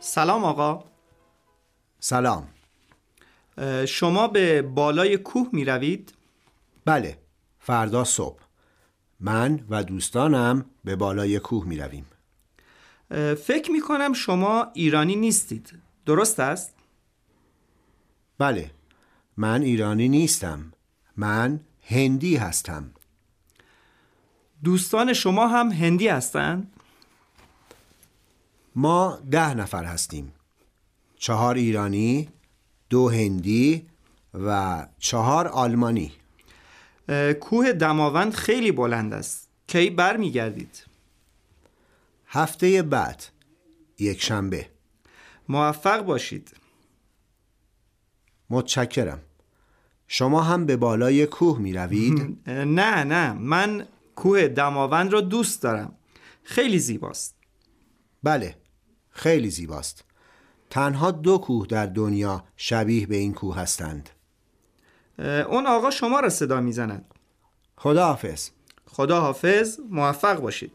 سلام آقا. سلام. شما به بالای کوه می روید؟ بله فردا صبح. من و دوستانم به بالای کوه می رویم فکر می کنم شما ایرانی نیستید. درست است؟ بله من ایرانی نیستم. من هندی هستم. دوستان شما هم هندی هستند؟ ما ده نفر هستیم. چهار ایرانی دو هندی و چهار آلمانی. کوه دماوند خیلی بلند است. کی بر می گردید؟ هفته بعد یک شنبه. موفق باشید. متشکرم. شما هم به بالای کوه می روید؟ نه نه. من کوه دماوند را دوست دارم. خیلی زیباست. بله. خیلی زیباست. تنها دو کوه در دنیا شبیه به این کوه هستند. اون آقا شما را صدا می زند خداحافظ خدا حافظ موفق باشید.